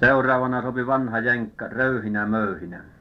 seuraavana sopi vanha jänkkä Röyhinä Möyhinä.